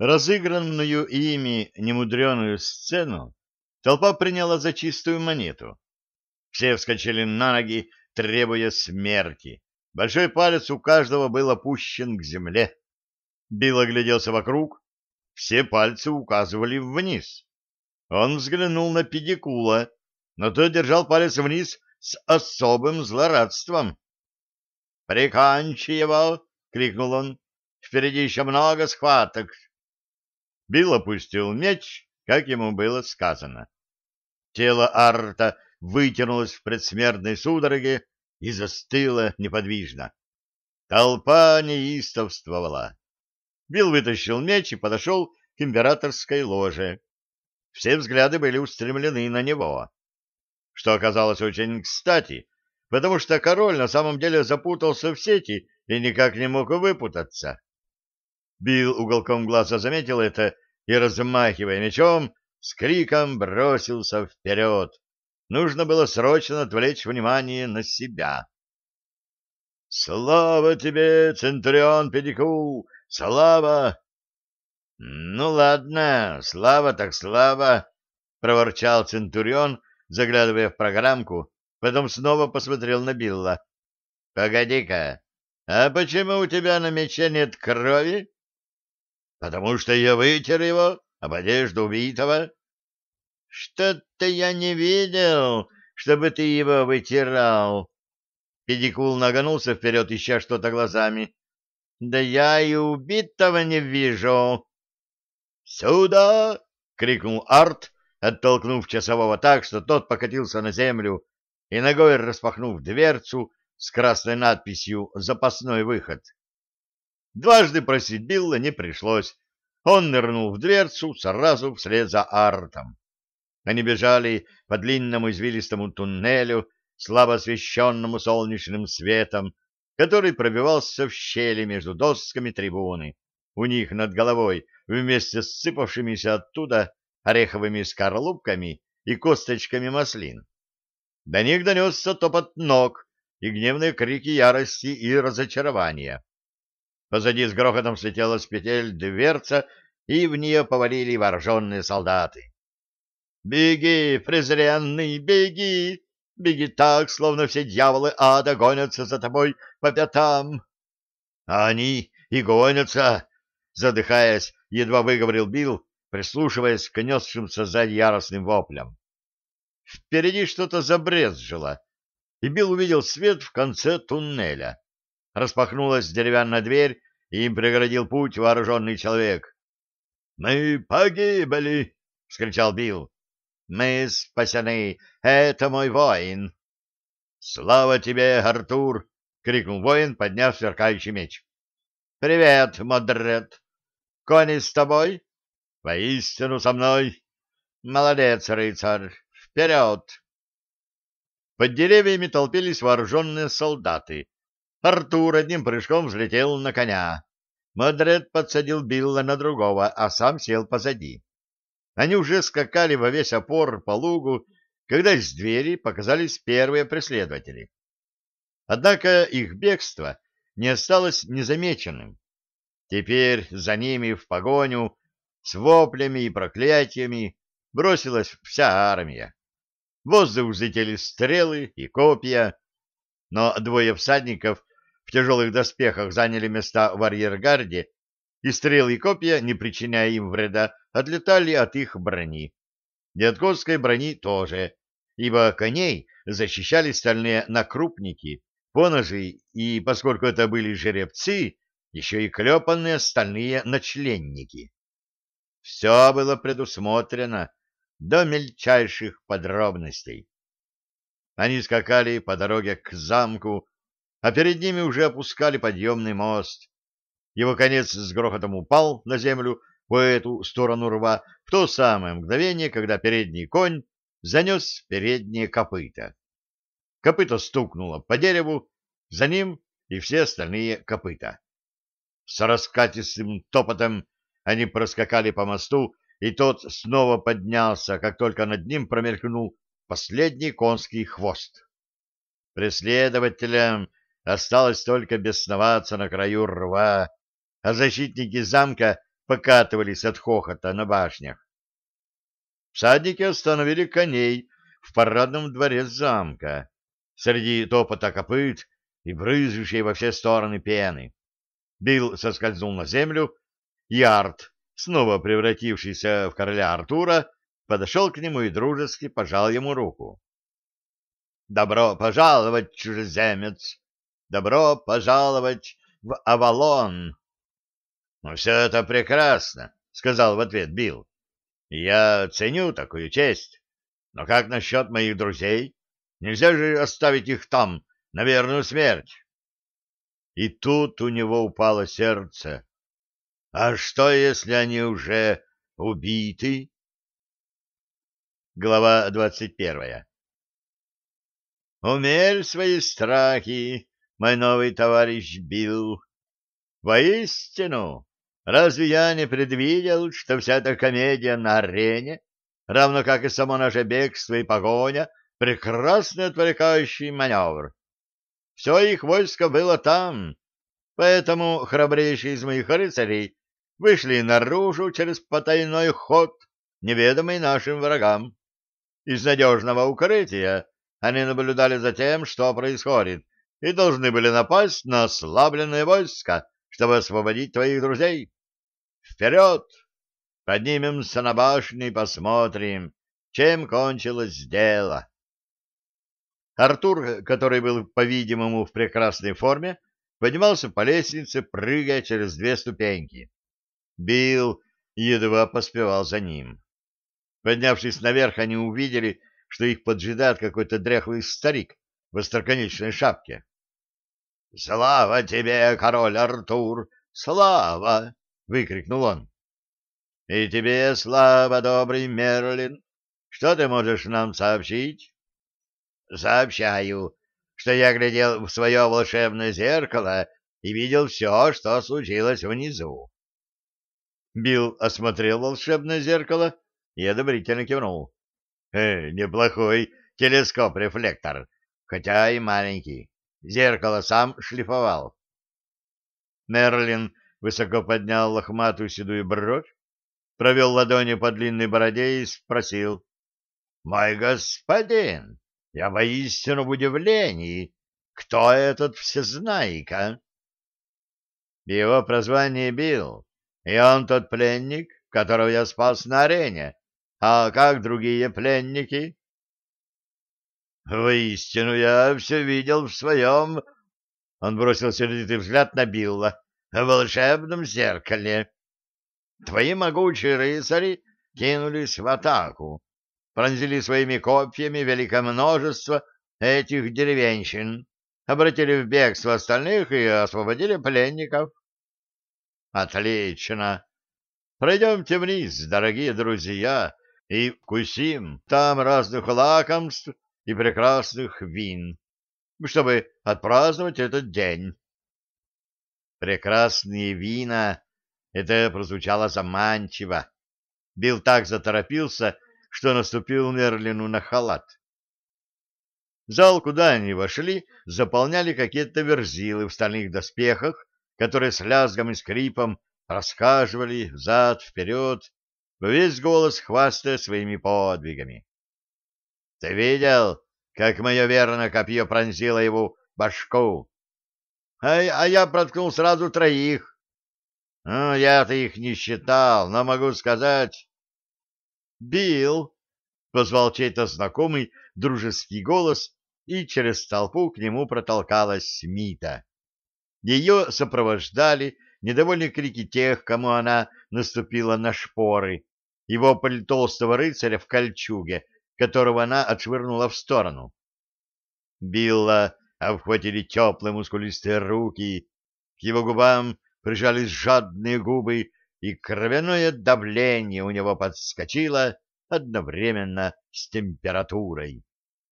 Разыгранную ими немудреную сцену толпа приняла за чистую монету. Все вскочили на ноги, требуя смерти. Большой палец у каждого был опущен к земле. Билл огляделся вокруг. Все пальцы указывали вниз. Он взглянул на педикула, но тот держал палец вниз с особым злорадством. «Прикончи его!» — крикнул он. «Впереди еще много схваток!» Билл опустил меч, как ему было сказано. Тело Арта вытянулось в предсмертной судороге и застыло неподвижно. Толпа неистовствовала. Билл вытащил меч и подошел к императорской ложе. Все взгляды были устремлены на него, что оказалось очень кстати, потому что король на самом деле запутался в сети и никак не мог выпутаться. Билл уголком глаза заметил это и, размахивая мечом, с криком бросился вперед. Нужно было срочно отвлечь внимание на себя. «Слава тебе, Центурион Педикул! Слава!» «Ну ладно, слава так слава!» — проворчал Центурион, заглядывая в программку, потом снова посмотрел на Билла. «Погоди-ка, а почему у тебя на мече нет крови?» Потому что я вытер его об одежду убитого. Что-то я не видел, чтобы ты его вытирал. Педикул нагнулся вперед, ища что-то глазами. Да я и убитого не вижу. Сюда! крикнул Арт, оттолкнув часового так, что тот покатился на землю и ногой распахнув дверцу с красной надписью «Запасной выход». Дважды просить Билла не пришлось. Он нырнул в дверцу сразу вслед за Артом. Они бежали по длинному извилистому туннелю, слабо освещенному солнечным светом, который пробивался в щели между досками трибуны. У них над головой, вместе с сыпавшимися оттуда ореховыми скорлупками и косточками маслин. До них донесся топот ног и гневные крики ярости и разочарования. Позади с грохотом слетела с петель дверца, и в нее повалили вооруженные солдаты. «Беги, презренный, беги! Беги так, словно все дьяволы ада гонятся за тобой по пятам!» «А они и гонятся!» Задыхаясь, едва выговорил Билл, прислушиваясь к несшимся за яростным воплям. Впереди что-то забрезжило, и Билл увидел свет в конце туннеля. Распахнулась деревянная дверь, и им преградил путь вооруженный человек. — Мы погибли! — скричал Билл. — Мы спасены! Это мой воин! — Слава тебе, Артур! — крикнул воин, подняв сверкающий меч. — Привет, Модред! Кони с тобой? — Воистину со мной! — Молодец, рыцарь! Вперед! Под деревьями толпились вооруженные солдаты, Артур одним прыжком взлетел на коня. Мадред подсадил Билла на другого, а сам сел позади. Они уже скакали во весь опор по лугу, когда из двери показались первые преследователи. Однако их бегство не осталось незамеченным. Теперь за ними в погоню с воплями и проклятиями бросилась вся армия. В воздух взлетели стрелы и копья, но двое всадников в тяжелых доспехах заняли места в арьергарде, и стрелы и копья, не причиняя им вреда, отлетали от их брони. И от брони тоже, ибо коней защищали стальные накрупники, поножи, и, поскольку это были жеребцы, еще и клепанные стальные ночленники. Все было предусмотрено до мельчайших подробностей. Они скакали по дороге к замку, а перед ними уже опускали подъемный мост. Его конец с грохотом упал на землю по эту сторону рва в то самое мгновение, когда передний конь занес передние копыта. Копыто стукнуло по дереву, за ним и все остальные копыта. С раскатистым топотом они проскакали по мосту, и тот снова поднялся, как только над ним промелькнул последний конский хвост. Преследователям Осталось только бесноваться на краю рва, а защитники замка покатывались от хохота на башнях. Всадники остановили коней в парадном дворе замка, среди топота копыт и брызжущей во все стороны пены. Билл соскользнул на землю, и Арт, снова превратившийся в короля Артура, подошел к нему и дружески пожал ему руку. «Добро пожаловать, чужеземец! Добро пожаловать в Авалон!» «Ну, все это прекрасно», — сказал в ответ Билл. «Я ценю такую честь. Но как насчет моих друзей? Нельзя же оставить их там, на верную смерть». И тут у него упало сердце. «А что, если они уже убиты?» Глава двадцать первая «Умерь свои страхи, мой новый товарищ Билл. Воистину, Разве я не предвидел, что вся эта комедия на арене, равно как и само наше бегство и погоня, прекрасный отвлекающий маневр? Все их войско было там, поэтому храбрейшие из моих рыцарей вышли наружу через потайной ход, неведомый нашим врагам. Из надежного укрытия они наблюдали за тем, что происходит, и должны были напасть на ослабленное войско, чтобы освободить твоих друзей. Вперед! Поднимемся на башню и посмотрим, чем кончилось дело. Артур, который был, по-видимому, в прекрасной форме, поднимался по лестнице, прыгая через две ступеньки. Билл едва поспевал за ним. Поднявшись наверх, они увидели, что их поджидает какой-то дряхлый старик в остроконечной шапке. — Слава тебе, король Артур! Слава! выкрикнул он. И тебе слава, добрый Мерлин. Что ты можешь нам сообщить? Сообщаю, что я глядел в свое волшебное зеркало и видел все, что случилось внизу. Билл осмотрел волшебное зеркало и одобрительно кивнул. Э, неплохой телескоп-рефлектор, хотя и маленький. Зеркало сам шлифовал. Мерлин высоко поднял лохматую седую бровь, провел ладони по длинной бороде и спросил. — Мой господин, я воистину в удивлении. Кто этот всезнайка? Его прозвание Билл, и он тот пленник, которого я спас на арене. А как другие пленники? Воистину, я все видел в своем... Он бросил сердитый взгляд на Билла о волшебном зеркале. Твои могучие рыцари кинулись в атаку, пронзили своими копьями великое множество этих деревенщин, обратили в бегство остальных и освободили пленников. Отлично. Пройдемте вниз, дорогие друзья, и вкусим там разных лакомств и прекрасных вин, чтобы отпраздновать этот день. Прекрасные вина! Это прозвучало заманчиво. Билл так заторопился, что наступил Мерлину на халат. Зал, куда они вошли, заполняли какие-то верзилы в стальных доспехах, которые с лязгом и скрипом расхаживали взад-вперед, весь голос хвастая своими подвигами. — Ты видел, как мое верное копье пронзило его башку? а, а я проткнул сразу троих. Ну, я-то их не считал, но могу сказать... «Билл!» — позвал чей-то знакомый дружеский голос, и через толпу к нему протолкалась Смита. Ее сопровождали недовольные крики тех, кому она наступила на шпоры, и вопль толстого рыцаря в кольчуге, которого она отшвырнула в сторону. Билла обхватили теплые мускулистые руки, к его губам прижались жадные губы, и кровяное давление у него подскочило одновременно с температурой.